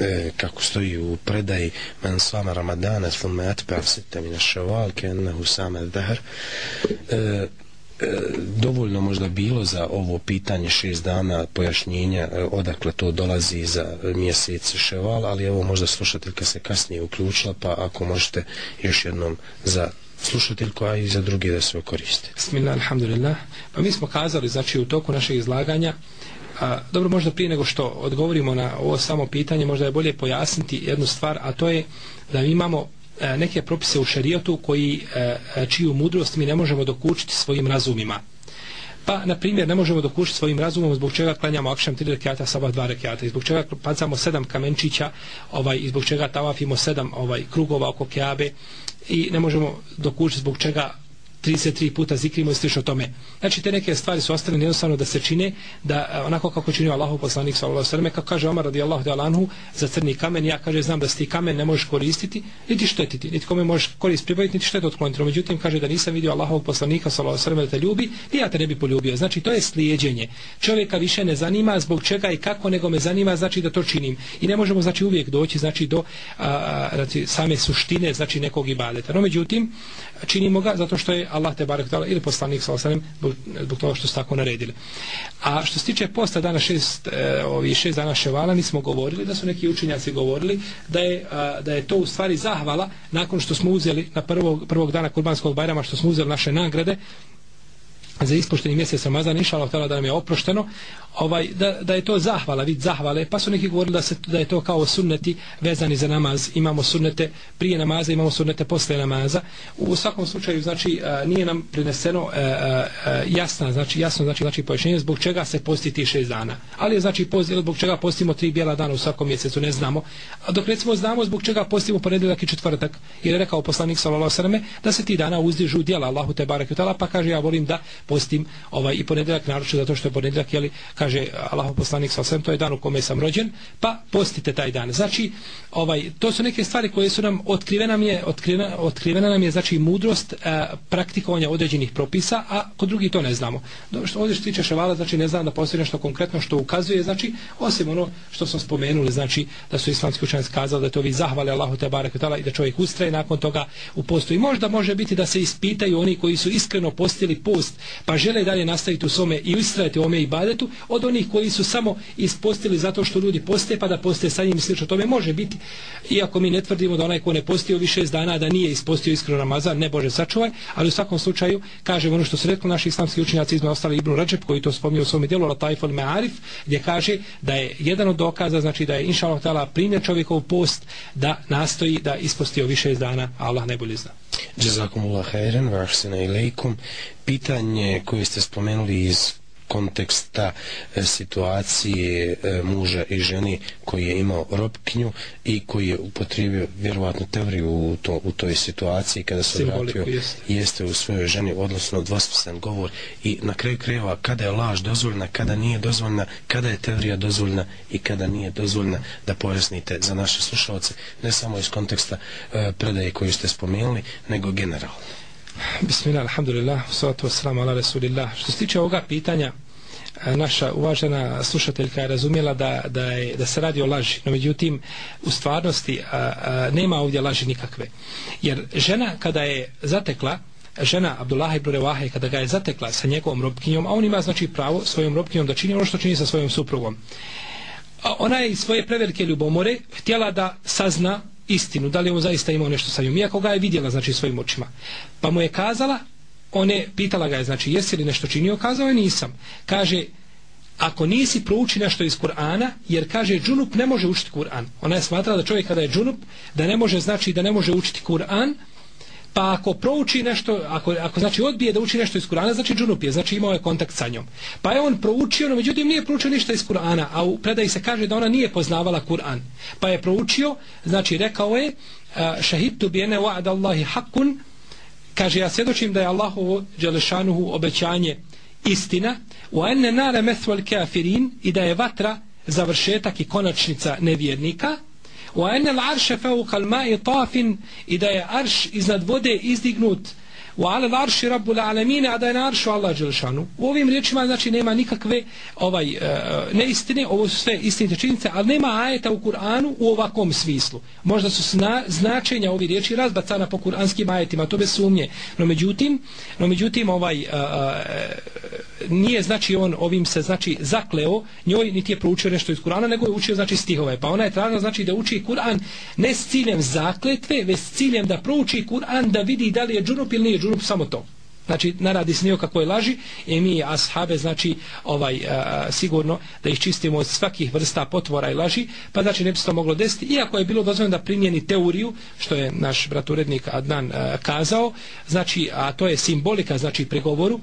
e, kako stoji u predaji men svama ramadana thumma atba sitta min ash-shawwal kanahu sama E, E, dovoljno možda bilo za ovo pitanje šest dana pojašnjenja e, odakle to dolazi za mjesec ševal, ali evo možda slušateljka se kasnije uključila, pa ako možete još jednom za slušateljku, a i za drugi da se koriste.
Bismillah, alhamdulillah. Pa mi smo kazali, znači, u toku našeg izlaganja, a, dobro, možda prije nego što odgovorimo na ovo samo pitanje, možda je bolje pojasniti jednu stvar, a to je da mi imamo E, neke propise u šerijatu koji e, e, čiju mudrost mi ne možemo dokučiti svojim razumima. Pa, na primjer, ne možemo dokučiti svojim razumom zbog čega klanjamo akšam tri rekiata, sabah dva rekiata, zbog čega pacamo sedam kamenčića, ovaj, zbog čega tavafimo sedam ovaj, krugova oko kjabe i ne možemo dokučiti zbog čega 33 puta zikrimo i slično tome. Znači te neke stvari su ostale jednostavno da se čine da e, onako kako čini Allahov poslanik sallallahu alejhi ve kako kaže Omar radijallahu ta'ala anhu za crni kamen. Ja kaže znam da ti kamen ne možeš koristiti niti štetiti niti kome možeš koristiti pribaviti niti štetu otkloniti. Međutim kaže da nisam vidio Allahovog poslanika sallallahu alejhi ve da te ljubi ni ja te ne bi poljubio. Znači to je slijedeње čovjeka više ne zanima zbog čega i kako nego me zanima znači da to činim. I ne možemo znači uvijek doći znači do a, znači, same suštine znači nekog ibadeta. No međutim činimo ga zato što je Allah te barek ili poslanik sallallahu alejhi ve sellem zbog toga što su tako naredili. A što se tiče posta dana šest, e, ovi šest dana ševala, mi smo govorili da su neki učinjaci govorili da je, a, da je to u stvari zahvala nakon što smo uzeli na prvog, prvog dana kurbanskog bajrama što smo uzeli naše nagrade za ispošteni mjesec Ramazan inšalav tala da nam je oprošteno. Ovaj, da, da je to zahvala, vid zahvale pa su neki govorili da, se, da je to kao sunneti vezani za namaz, imamo sunnete prije namaza, imamo sunnete posle namaza. U svakom slučaju znači e, nije nam prineseno e, e, jasna, znači jasno znači, znači pojašnjenje zbog čega se postiti šest dana. Ali je znači poz, zbog čega postimo tri bijela dana u svakom mjesecu, ne znamo. A dok recimo znamo zbog čega postimo ponedeljak i četvrtak jer je rekao poslanik sallallahu da se ti dana uzdižu djela Allahu te barekuta pa kaže ja volim da postim ovaj i ponedjeljak, naročito zato što je ponedjeljak, je kaže Allahov poslanik sa to je dan u kome sam rođen pa postite taj dan. Znači ovaj to su neke stvari koje su nam otkrivena nam je otkrivena, otkrivena nam je znači mudrost e, praktikovanja određenih propisa a kod drugi to ne znamo. Do, što ovdje što tiče ševala znači ne znam da postoji nešto konkretno što ukazuje znači osim ono što smo spomenuli znači da su islamski učenjaci kazali da to vi zahvale Allahu te barek i da čovjek ustraje nakon toga u postu. I možda može biti da se ispitaju oni koji su iskreno postili post pa žele dalje nastaviti u svome i ustrajati u ome ibadetu od onih koji su samo ispostili zato što ljudi poste pa da poste sa njim slično. Tome može biti iako mi ne tvrdimo da onaj ko ne postio više šest dana da nije ispostio iskreno Ramazan ne Bože sačuvaj ali u svakom slučaju kažemo ono što su rekli naši islamski učenjaci izme ostali Ibn Rajab koji to spominje u svom djelu La Taif al Me'arif gdje kaže da je jedan od dokaza znači da je inša Allah primjer čovjekov post da nastoji da ispostio više dana Allah najbolje zna.
Jazakumullah khairan wa ahsana ilaykum. Pitanje koje ste spomenuli iz konteksta e, situacije e, muža i ženi koji je imao robkinju i koji je upotrijebio vjerovatno teoriju u, to, u toj situaciji kada se vratio jeste. jeste u svojoj ženi odnosno dvosmislen govor i na kraju krajeva kada je laž dozvoljena kada nije dozvoljena kada je teorija dozvoljena i kada nije dozvoljena da pojasnite za naše slušalce ne samo iz konteksta e, predaje koju ste spomenuli nego generalno
Bismillah, alhamdulillah, salatu wassalamu ala rasulillah. Što se tiče ovoga pitanja, naša uvažena slušateljka je razumjela da, da, je, da se radi o laži. No, međutim, u stvarnosti a, a, nema ovdje laži nikakve. Jer žena kada je zatekla, žena Abdullah ibn Rewahe kada ga je zatekla sa njegovom robkinjom, a on ima znači pravo svojom robkinjom da čini ono što čini sa svojom suprugom. A ona je iz svoje prevelike ljubomore htjela da sazna istinu, da li on zaista imao nešto sa njom, iako ga je vidjela znači svojim očima. Pa mu je kazala, one pitala ga je, znači, jesi li nešto činio? Kazao je, nisam. Kaže, ako nisi prouči nešto iz Kur'ana, jer kaže, džunup ne može učiti Kur'an. Ona je smatrala da čovjek kada je džunup, da ne može, znači, da ne može učiti Kur'an, pa ako prouči nešto, ako, ako znači odbije da uči nešto iz Kur'ana, znači džunup je, znači imao je kontakt sa njom. Pa je on proučio, no međutim nije proučio ništa iz Kur'ana, a u predaji se kaže da ona nije poznavala Kur'an. Pa je proučio, znači rekao je, šahidtu bi ene wa'ad Allahi hakun, kaže ja svjedočim da je Allahovo Đelešanuhu obećanje istina. U enne nare methval kafirin i da je vatra završetak i konačnica nevjernika. U enne l'arše feukal ma'i tafin i da je arš iznad vode izdignut u ale varši rabbul alamine a da je na aršu Allah Đelšanu. U ovim riječima znači nema nikakve ovaj uh, neistine ovo su sve istinite činjenice ali nema ajeta u Kur'anu u ovakvom smislu. Možda su sna, značenja ovih riječi razbacana po kuranskim ajetima to bez sumnje. No međutim no međutim ovaj uh, uh, nije znači on ovim se znači zakleo njoj niti je proučio nešto iz Kur'ana nego je učio znači stihove. Pa ona je tražila znači da uči Kur'an ne s ciljem zakletve već s ciljem da prouči Kur'an da vidi da li je džunup ili nije džunup samo to. Znači naradi se nije je laži. I mi ashabe znači ovaj a, sigurno da ih čistimo od svakih vrsta potvora i laži pa znači ne bi se to moglo desiti iako je bilo dozvoljeno da primjeni teoriju što je naš brat urednik Adnan a, kazao. Znači a to je simbolika znači pregovoru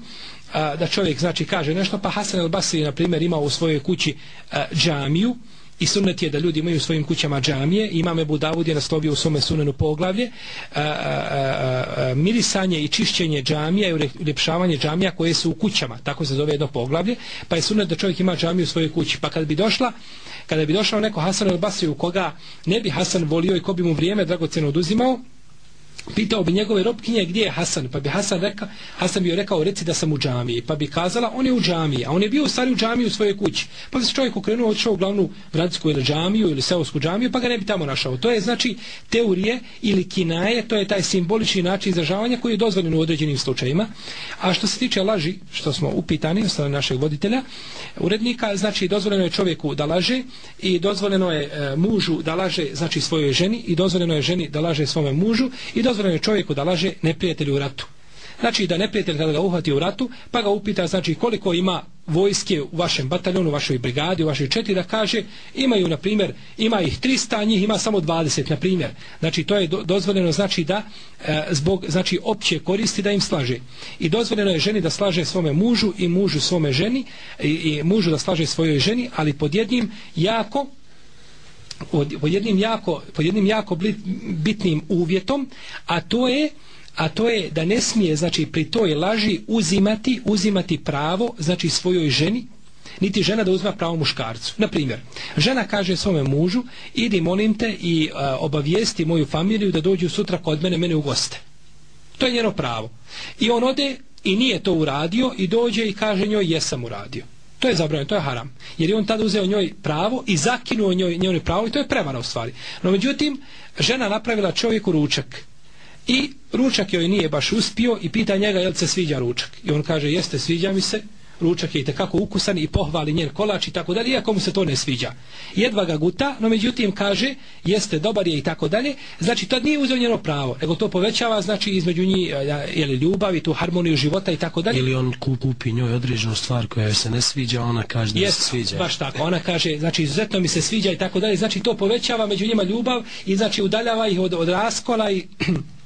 a, da čovjek znači kaže nešto pa Hasan el-Basri na primjer ima u svojoj kući a, džamiju i sunnet je da ljudi imaju u svojim kućama džamije. Imam Ebu Davud je naslovio u svome sunenu poglavlje a, a, a, a, mirisanje i čišćenje džamija i uljepšavanje džamija koje su u kućama tako se zove jedno poglavlje pa je sunnet da čovjek ima džamiju u svojoj kući. Pa kad bi došla kada bi došao neko Hasan al Basri u koga ne bi Hasan volio i ko bi mu vrijeme dragoceno oduzimao pitao bi njegove robkinje gdje je Hasan, pa bi Hasan rekao, Hasan bi joj rekao reci da sam u džamiji, pa bi kazala on je u džamiji, a on je bio stari u džamiji u svojoj kući. Pa bi se čovjek okrenuo, otišao u glavnu gradsku ili džamiju ili seosku džamiju, pa ga ne bi tamo našao. To je znači teorije ili kinaje, to je taj simbolični način izražavanja koji je dozvoljen u određenim slučajima. A što se tiče laži, što smo upitani od našeg voditelja, urednika, znači dozvoljeno je čovjeku da laže i dozvoljeno je e, mužu da laže znači svojoj ženi i dozvoljeno je ženi da laže svome mužu i dozvoljeno je čovjeku da laže neprijatelju u ratu. Znači da neprijatelj kada ga uhvati u ratu, pa ga upita znači koliko ima vojske u vašem bataljonu, u vašoj brigadi, u vašoj četiri, da kaže imaju, na primjer, ima ih 300, a njih ima samo 20, na primjer. Znači to je do, dozvoljeno znači da e, zbog znači opće koristi da im slaže. I dozvoljeno je ženi da slaže svome mužu i mužu svome ženi i, i mužu da slaže svojoj ženi, ali pod jednim jako pod jednim jako, pod jednim jako bitnim uvjetom, a to je a to je da ne smije znači pri toj laži uzimati uzimati pravo znači svojoj ženi niti žena da uzma pravo muškarcu. Na primjer, žena kaže svome mužu idi molim te i a, obavijesti moju familiju da dođu sutra kod mene mene u goste. To je njeno pravo. I on ode i nije to uradio i dođe i kaže njoj jesam uradio. To je zabranjeno, to je haram. Jer je on tada uzeo njoj pravo i zakinuo njoj, njoj pravo i to je prevara u stvari. No međutim, žena napravila čovjeku ručak. I ručak joj nije baš uspio i pita njega jel se sviđa ručak. I on kaže jeste sviđa mi se ručak je i tekako ukusan i pohvali njen kolač i tako dalje, iako mu se to ne sviđa. Jedva ga guta, no međutim kaže, jeste dobar je i tako dalje, znači to nije uzeo njeno pravo, nego to povećava, znači između njih, je li ljubav i tu harmoniju života i tako dalje.
Ili on kupi njoj određenu stvar koja se ne sviđa, ona kaže da se sviđa.
baš tako, ona kaže, znači izuzetno mi se sviđa i tako dalje, znači to povećava među njima ljubav i znači udaljava ih od, od raskola i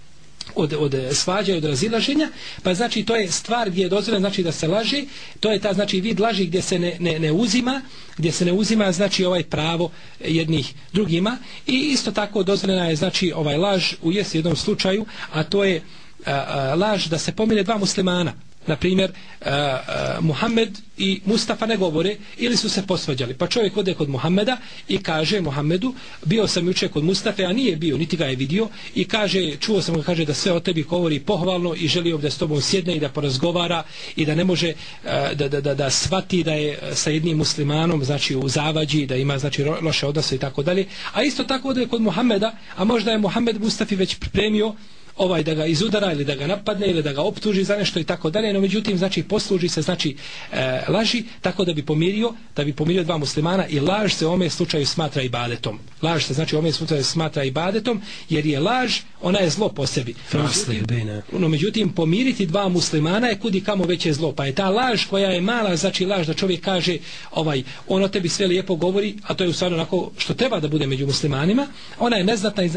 od, od svađa i od razilaženja, pa znači to je stvar gdje je dozvoljeno znači da se laži, to je ta znači vid laži gdje se ne, ne, ne uzima, gdje se ne uzima znači ovaj pravo jednih drugima i isto tako dozvoljena je znači ovaj laž u jes jednom slučaju, a to je a, a, laž da se pomire dva muslimana na primjer uh, uh, Muhammed i Mustafa ne govore ili su se posvađali. Pa čovjek ode kod Muhammeda i kaže Muhammedu bio sam juče kod Mustafe a nije bio niti ga je vidio. I kaže čuo sam ga kaže da sve o tebi govori pohvalno i želi da s tobom sjedne i da porazgovara i da ne može uh, da, da, da, da svati da je sa jednim muslimanom znači u zavađi da ima znači loše odnose i tako dalje. A isto tako ode kod Muhammeda a možda je Muhammed Mustafi već pripremio ovaj da ga izudara ili da ga napadne ili da ga optuži za nešto i tako dalje, no međutim znači posluži se znači e, laži tako da bi pomirio, da bi pomirio dva muslimana i laž se u ome slučaju smatra ibadetom. Laž se znači u ome slučaju smatra ibadetom jer je laž, ona je zlo po sebi. No međutim pomiriti dva muslimana je kudi kamo veće zlo, pa je ta laž koja je mala, znači laž da čovjek kaže ovaj ono tebi sve lijepo govori, a to je u stvari onako što treba da bude među muslimanima, ona je neznatna i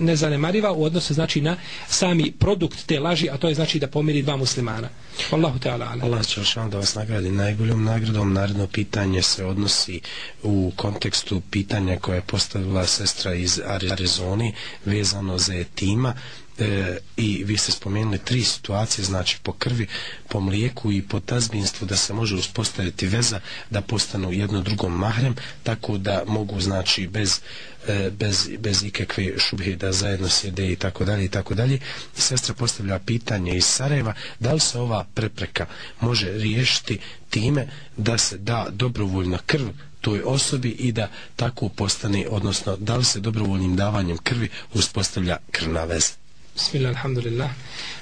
nezanemariva u odnosu odnose znači na sami produkt te laži, a to je znači da pomiri dva muslimana. Allahu Teala.
Allah će vam da vas nagradi najboljom nagradom. Naredno pitanje se odnosi u kontekstu pitanja koje je postavila sestra iz Arizoni vezano za etima e, i vi ste spomenuli tri situacije, znači po krvi, po mlijeku i po tazbinstvu da se može uspostaviti veza da postanu jedno drugom mahrem, tako da mogu znači bez e, bez, bez ikakve šubhe da zajedno sjede i tako dalje i tako dalje. Sestra postavlja pitanje iz Sarajeva, da li se ova prepreka može riješiti time da se da dobrovoljna krv toj osobi i da tako postane, odnosno da li se dobrovoljnim davanjem krvi uspostavlja krvna veza?
Bismillah, alhamdulillah.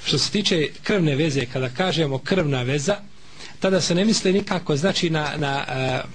Što se tiče krvne veze, kada kažemo krvna veza, tada se ne misli nikako znači na, na uh,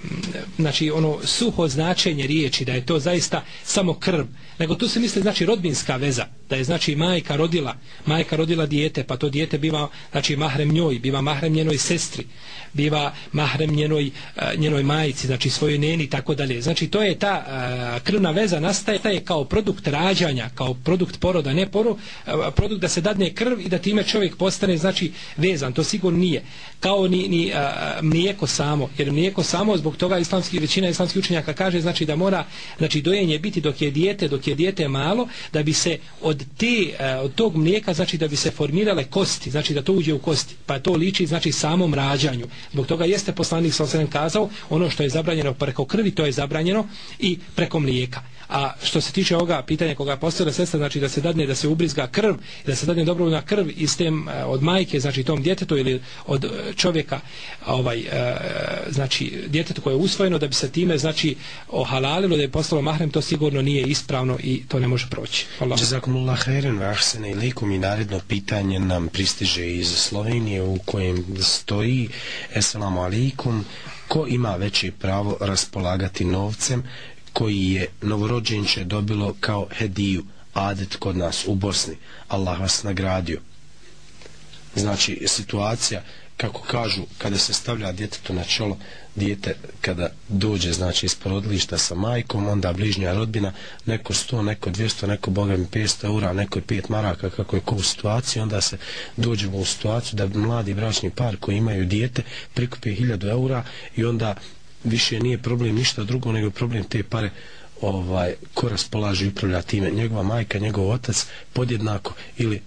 znači ono suho značenje riječi da je to zaista samo krv nego tu se misli znači rodbinska veza da je znači majka rodila majka rodila dijete pa to dijete biva znači mahrem njoj biva mahrem njenoj sestri biva mahrem njenoj, e, njenoj majici znači svojoj neni tako dalje. Znači to je ta e, krvna veza nastaje ta je kao produkt rađanja kao produkt poroda ne poro, e, produkt da se dadne krv i da time čovjek postane znači vezan. To sigurno nije. Kao ni, ni mlijeko samo jer mlijeko samo zbog toga islamski većina islamskih učenjaka kaže znači da mora znači dojenje biti dok je dijete dok je dijete malo da bi se od te e, od tog mlijeka znači da bi se formirale kosti znači da to uđe u kosti. Pa to liči znači samom rađanju. Zbog toga jeste poslanik sa kazao ono što je zabranjeno preko krvi to je zabranjeno i preko mlijeka. A što se tiče ovoga pitanja koga postavila sestra, znači da se dadne da se ubrizga krv, da se dadne dobrovoljna krv iz tem e, od majke, znači tom djetetu ili od e, čovjeka, ovaj e, znači djetetu koje je usvojeno da bi se time znači ohalalilo da je postalo mahrem, to sigurno nije ispravno i to ne može proći. Allah.
Jazakumullah khairan wa ahsana ilaykum i naredno pitanje nam pristiže iz Slovenije u kojem stoji Assalamu alaikum ko ima veće pravo raspolagati novcem koji je novorođenče dobilo kao hediju adet kod nas u Bosni. Allah vas nagradio. Znači situacija kako kažu kada se stavlja djetetu na čelo dijete kada dođe znači iz porodilišta sa majkom onda bližnja rodbina neko 100, neko 200, neko boga mi 500 eura neko 5 maraka kako je ko u situaciji onda se dođemo u situaciju da mladi bračni par koji imaju dijete prikupi 1000 eura i onda više nije problem ništa drugo nego problem te pare ovaj ko raspolaže i upravlja time njegova majka, njegov otac podjednako ili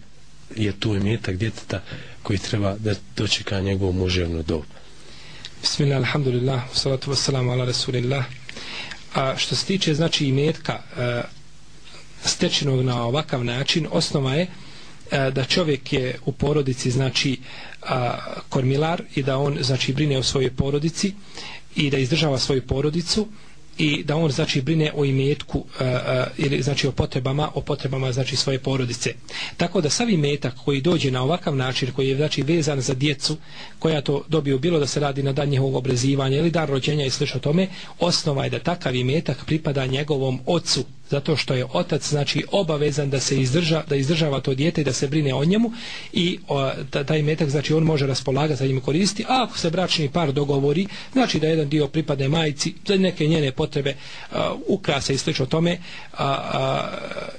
je tu imetak djeteta koji treba da dočeka njegovu muževnu dobu.
Bismillah, alhamdulillah, salatu wassalamu ala rasulillah. A što se tiče znači imetka e, stečenog na ovakav način, osnova je E, da čovjek je u porodici znači a, kormilar i da on znači brine o svojoj porodici i da izdržava svoju porodicu i da on znači brine o imetku e, e, ili znači o potrebama o potrebama znači svoje porodice. Tako da sav imetak koji dođe na ovakav način koji je znači vezan za djecu koja to dobiju bilo da se radi na dan njihovog obrazivanja ili dar rođenja i slično tome osnova je da takav imetak pripada njegovom ocu zato što je otac znači obavezan da se izdrža da izdržava to dijete i da se brine o njemu i o, taj metak znači on može raspolagati za njim koristi a ako se bračni par dogovori znači da jedan dio pripadne majici za neke njene potrebe a, ukrase i slično tome a, a,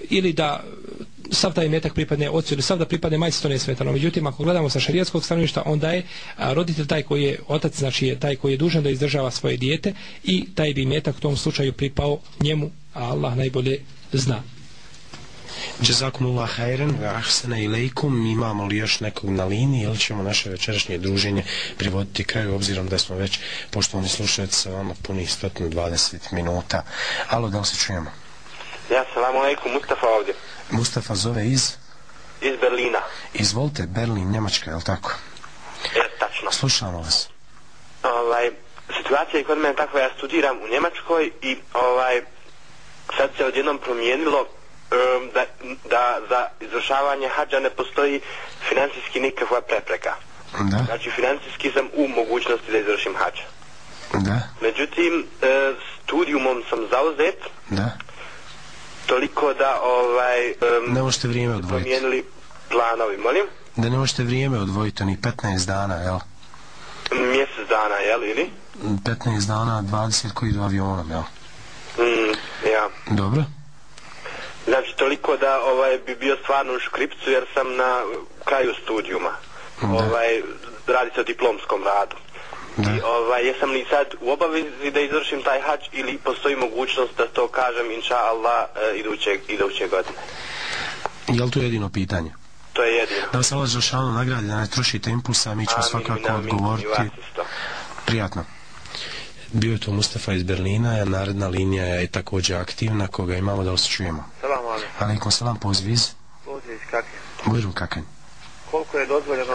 ili da sav taj metak pripadne ocu ili sav da pripadne majci to ne smetano. Međutim, ako gledamo sa šarijatskog stanovišta, onda je a, roditelj taj koji je otac, znači je taj koji je dužan da izdržava svoje dijete i taj bi metak u tom slučaju pripao njemu a Allah najbolje zna.
Jazakumullah khairan wa ahsana ilaykum. Imamo li još nekog na liniji ili ćemo naše večerašnje druženje privoditi kraju obzirom da smo već poštovani slušalci sa vama puni 120 minuta. Alo, da li se čujemo?
Ja, salamu alaikum, Mustafa ovdje.
Mustafa zove iz?
Iz Berlina.
Izvolite, Berlin, Njemačka, je li tako?
Je, tačno.
Slušamo vas.
Ovaj, situacija je kod mene tako, ja studiram u Njemačkoj i ovaj, sad se odjednom promijenilo um, da, da za izvršavanje hađa ne postoji financijski nikakva prepreka.
Da.
Znači, financijski sam u mogućnosti da izvršim hađa.
Da.
Međutim, e, studijumom sam zauzet,
Da.
toliko da ovaj um,
Ne možete vrijeme odvojiti.
promijenili planovi, molim?
Da ne možete vrijeme odvojiti, ni 15 dana, jel?
Mjesec dana, jel, ili?
15 dana, 20 koji idu avionom, jel?
Mm.
Dobro.
Znači, toliko da ovaj bi bio stvarno u škripcu jer sam na kraju studijuma.
Da.
Ovaj, radi se o diplomskom radu.
Da.
I ovaj, jesam li sad u obavezi da izvršim taj hađ ili postoji mogućnost da to kažem inša Allah e, iduće, iduće godine?
Je li to jedino pitanje?
To je jedino.
Da vas Allah Žešanu nagradi, da ne trošite impulsa, mi ćemo
Amin,
svakako
amin,
odgovoriti. Prijatno. Bio je to Mustafa iz Berlina, a naredna linija je također aktivna, koga imamo da vas čujemo.
Salam alaikum.
Alaikum salam, poziv iz
Poziv
Bujrum Kakanj.
Koliko je dozvoljeno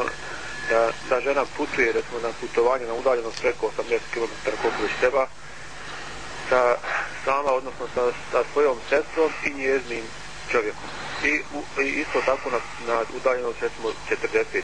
da, da žena putuje, recimo na putovanje na udaljenost preko 80 km koliko već treba, sa sama, odnosno sa, sa svojom sestrom i njeznim čovjekom. I, u, i isto tako na, na udaljenost recimo 40